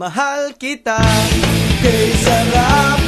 Mahal kita. Kay sarap